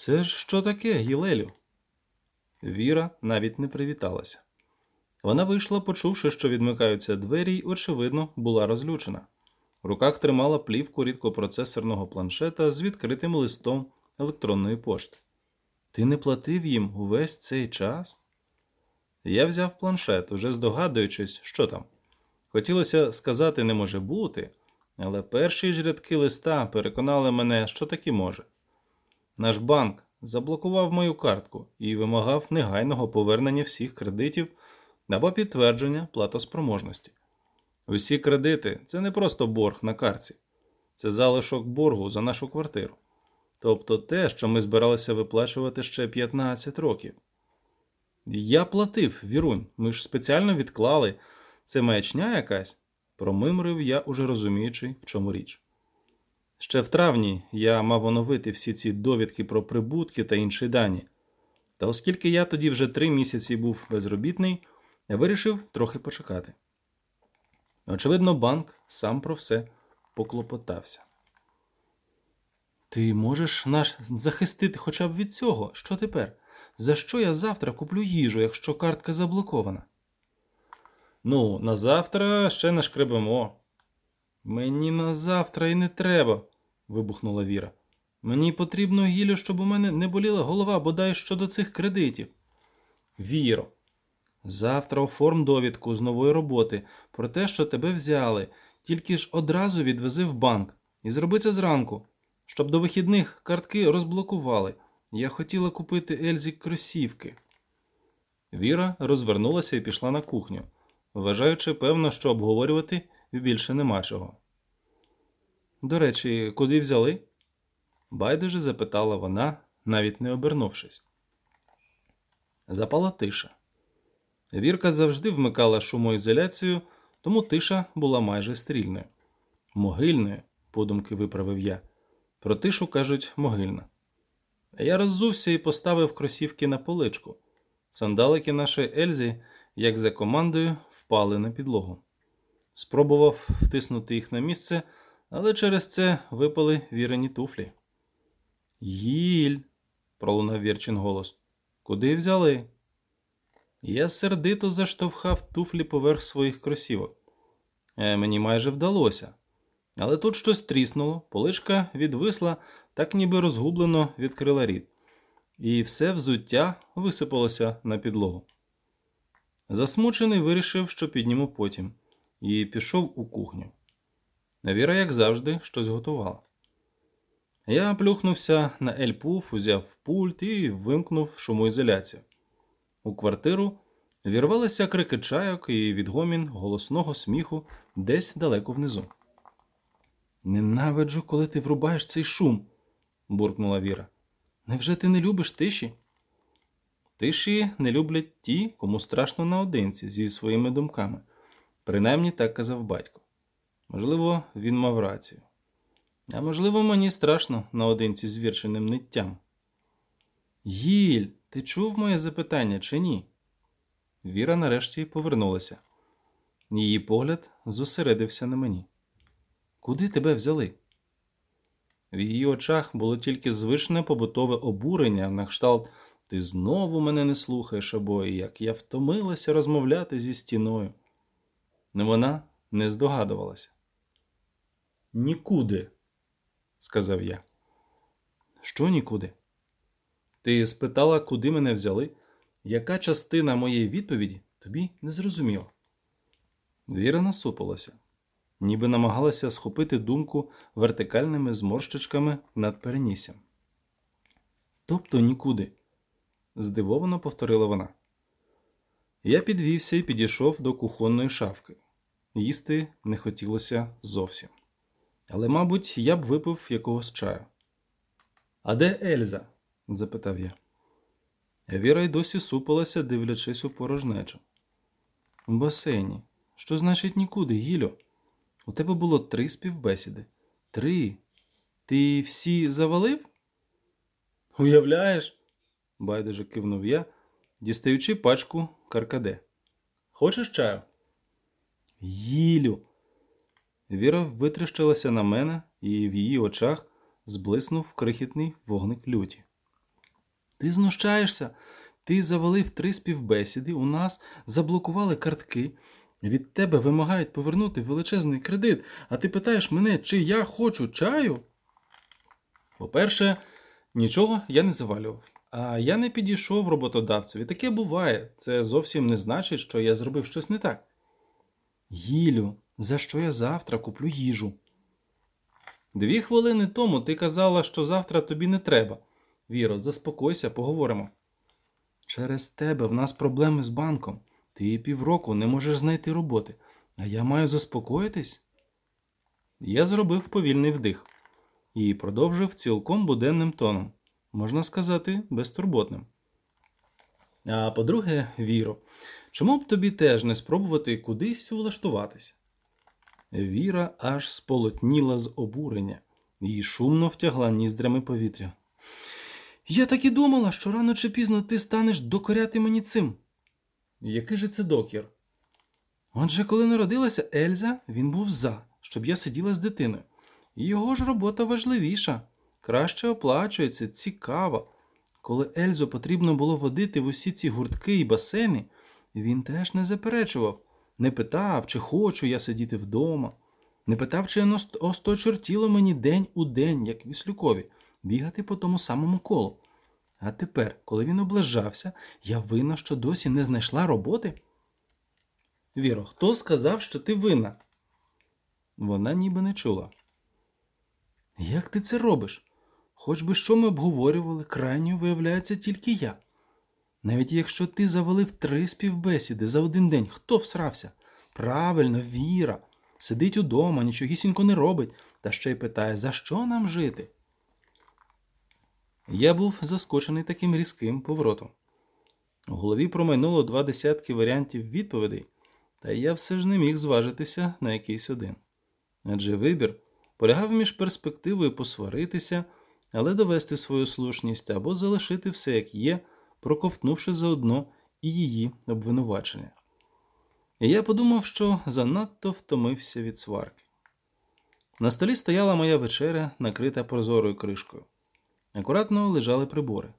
Це ж що таке, Гілелю? Віра навіть не привіталася. Вона вийшла, почувши, що відмикаються двері, й, очевидно, була розлючена. В руках тримала плівку рідкопроцесорного планшета з відкритим листом електронної пошти. Ти не платив їм увесь цей час? Я взяв планшет, уже здогадуючись, що там. Хотілося сказати не може бути, але перші ж рядки листа переконали мене, що таки може. Наш банк заблокував мою картку і вимагав негайного повернення всіх кредитів або підтвердження платоспроможності. Усі кредити це не просто борг на картці, це залишок боргу за нашу квартиру. Тобто те, що ми збиралися виплачувати ще 15 років. Я платив, Вірунь, ми ж спеціально відклали. Це маячня якась, промимрив я, уже розуміючи, в чому річ. Ще в травні я мав оновити всі ці довідки про прибутки та інші дані. Та оскільки я тоді вже три місяці був безробітний, я вирішив трохи почекати. Очевидно, банк сам про все поклопотався. Ти можеш нас захистити хоча б від цього? Що тепер? За що я завтра куплю їжу, якщо картка заблокована? Ну, на завтра ще не шкребемо. Мені на завтра і не треба, вибухнула Віра. Мені потрібно гілля, щоб у мене не боліла голова, бодай щодо цих кредитів. Віро, завтра оформ довідку з нової роботи про те, що тебе взяли, тільки ж одразу відвези в банк і зроби це зранку, щоб до вихідних картки розблокували. Я хотіла купити Ельзі кросівки. Віра розвернулася і пішла на кухню, вважаючи, певно, що обговорювати більше нема чого. До речі, куди взяли? байдуже запитала вона, навіть не обернувшись. Запала тиша. Вірка завжди вмикала шумоізоляцію, тому тиша була майже стрільною. Могильною, подумки виправив я. Про тишу кажуть могильна. Я роззувся і поставив кросівки на поличку. Сандалики нашої Ельзі, як за командою, впали на підлогу. Спробував втиснути їх на місце, але через це випали вірені туфлі. Гіль, пролунав Вірчин голос. Куди взяли? Я сердито заштовхав туфлі поверх своїх кросівок. Е, мені майже вдалося. Але тут щось тріснуло, поличка відвисла, так ніби розгублено відкрила рід, і все взуття висипалося на підлогу. Засмучений вирішив, що підніму потім, і пішов у кухню. Віра, як завжди, щось готувала. Я плюхнувся на ельпуф, узяв пульт і вимкнув шумоізоляцію. У квартиру вірвалися крики чайок і відгомін голосного сміху десь далеко внизу. Ненавиджу, коли ти врубаєш цей шум, буркнула Віра. Невже ти не любиш тиші? Тиші не люблять ті, кому страшно наодинці зі своїми думками. Принаймні так казав батько. Можливо, він мав рацію. А можливо, мені страшно наодинці з вірченим ниттям. Гіль, ти чув моє запитання чи ні? Віра нарешті повернулася. Її погляд зосередився на мені. Куди тебе взяли? В її очах було тільки звичне побутове обурення на кшталт Ти знову мене не слухаєш або як я втомилася розмовляти зі стіною. Но вона не здогадувалася. Нікуди, сказав я. Що нікуди? Ти спитала, куди мене взяли? Яка частина моєї відповіді тобі не зрозуміла? Віра насупилася, ніби намагалася схопити думку вертикальними зморщичками над переніссям. Тобто нікуди, здивовано повторила вона. Я підвівся і підійшов до кухонної шафки. Їсти не хотілося зовсім. Але, мабуть, я б випив якогось чаю. А де Ельза? запитав я. Віра й досі супилася, дивлячись у порожнечу. У басейні. Що значить нікуди, Гілю? У тебе було три співбесіди. Три. Ти всі завалив? Уявляєш? байдуже кивнув я, дістаючи пачку каркаде. Хочеш чаю? Гілю. Віра витріщилася на мене, і в її очах зблиснув крихітний вогник люті. Ти знущаєшся? Ти завалив три співбесіди, у нас заблокували картки. Від тебе вимагають повернути величезний кредит, а ти питаєш мене, чи я хочу чаю? По-перше, нічого я не завалював. А я не підійшов роботодавцеві. Таке буває. Це зовсім не значить, що я зробив щось не так. Гілю, за що я завтра куплю їжу? Дві хвилини тому ти казала, що завтра тобі не треба. Віро, заспокойся, поговоримо. Через тебе в нас проблеми з банком. Ти півроку не можеш знайти роботи, а я маю заспокоїтись. Я зробив повільний вдих і продовжив цілком буденним тоном, можна сказати, безтурботним. А по-друге, Віро, чому б тобі теж не спробувати кудись влаштуватися? Віра аж сполотніла з обурення і шумно втягла ніздрями повітря. Я так і думала, що рано чи пізно ти станеш докоряти мені цим. Який же це докір? Отже, коли народилася Ельза, він був за, щоб я сиділа з дитиною. Його ж робота важливіша, краще оплачується, цікава. Коли Ельзу потрібно було водити в усі ці гуртки і басейни, він теж не заперечував, не питав, чи хочу я сидіти вдома, не питав, чи не осточортіло мені день у день, як Віслюкові, бігати по тому самому колу. А тепер, коли він облажався, я винна, що досі не знайшла роботи. Віро, хто сказав, що ти винна? Вона ніби не чула. Як ти це робиш? Хоч би що ми обговорювали, крайньою виявляється тільки я. Навіть якщо ти завалив три співбесіди за один день, хто всрався? Правильно, віра. Сидить удома, нічогісінько не робить, та ще й питає, за що нам жити? Я був заскочений таким різким поворотом. У голові промайнуло два десятки варіантів відповідей, та я все ж не міг зважитися на якийсь один. Адже вибір полягав між перспективою посваритися, але довести свою слушність або залишити все як є, проковтнувши заодно і її обвинувачення. І я подумав, що занадто втомився від сварки. На столі стояла моя вечеря, накрита прозорою кришкою. Акуратно лежали прибори.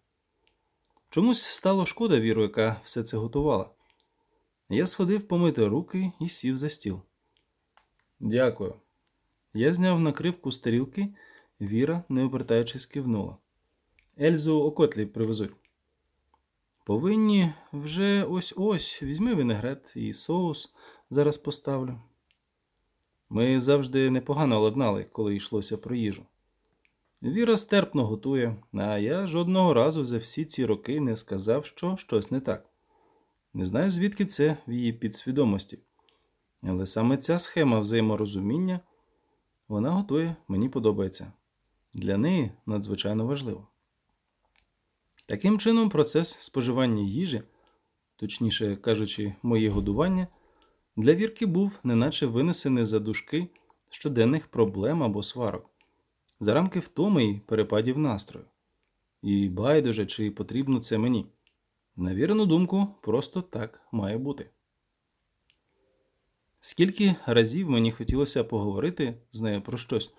Чомусь стало шкода віру, яка все це готувала. Я сходив помити руки і сів за стіл. Дякую. Я зняв накривку з тарілки, Віра, не обертаючись, кивнула. Ельзу окотлі привезуть. Повинні вже ось ось візьми винегрет і соус зараз поставлю. Ми завжди непогано ладнали, коли йшлося про їжу. Віра стерпно готує, а я жодного разу за всі ці роки не сказав, що щось не так. Не знаю, звідки це в її підсвідомості. Але саме ця схема взаєморозуміння вона готує, мені подобається. Для неї надзвичайно важливо. Таким чином, процес споживання їжі, точніше кажучи, моє годування, для вірки був неначе винесений за дужки щоденних проблем або сварок, за рамки втоми і перепадів настрою. І байдуже, чи потрібно це мені. На вірену думку, просто так має бути. Скільки разів мені хотілося поговорити з нею про щось,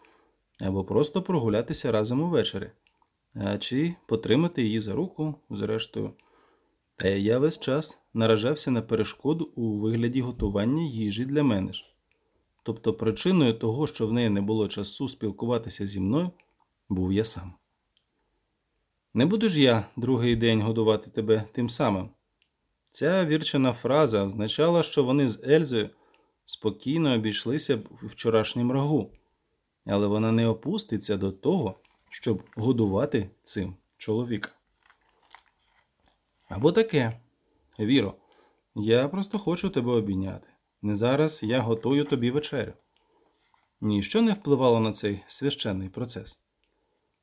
або просто прогулятися разом увечері, чи потримати її за руку, зрештою. Та я весь час наражався на перешкоду у вигляді готування їжі для мене ж. Тобто причиною того, що в неї не було часу спілкуватися зі мною, був я сам. Не буду ж я другий день годувати тебе тим самим. Ця вірчена фраза означала, що вони з Ельзою спокійно обійшлися б вчорашнім рагу, але вона не опуститься до того, щоб годувати цим чоловіка. Або таке, Віро, я просто хочу тебе обійняти. Не зараз я готую тобі вечерю. Ніщо не впливало на цей священний процес.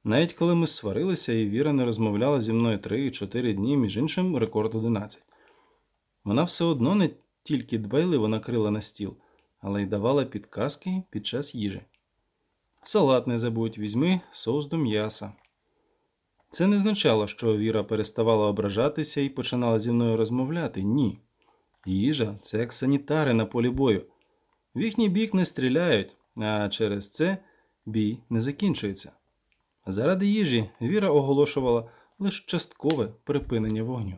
Навіть коли ми сварилися, і Віра не розмовляла зі мною 3-4 дні, між іншим рекорд 11. Вона все одно не тільки дбайливо накрила на стіл, але й давала підказки під час їжі. Салат не забудь, візьми соус до м'яса. Це не означало, що Віра переставала ображатися і починала зі мною розмовляти. Ні. Їжа це як санітари на полі бою. В їхній бік не стріляють, а через це бій не закінчується. Заради їжі Віра оголошувала лише часткове припинення вогню.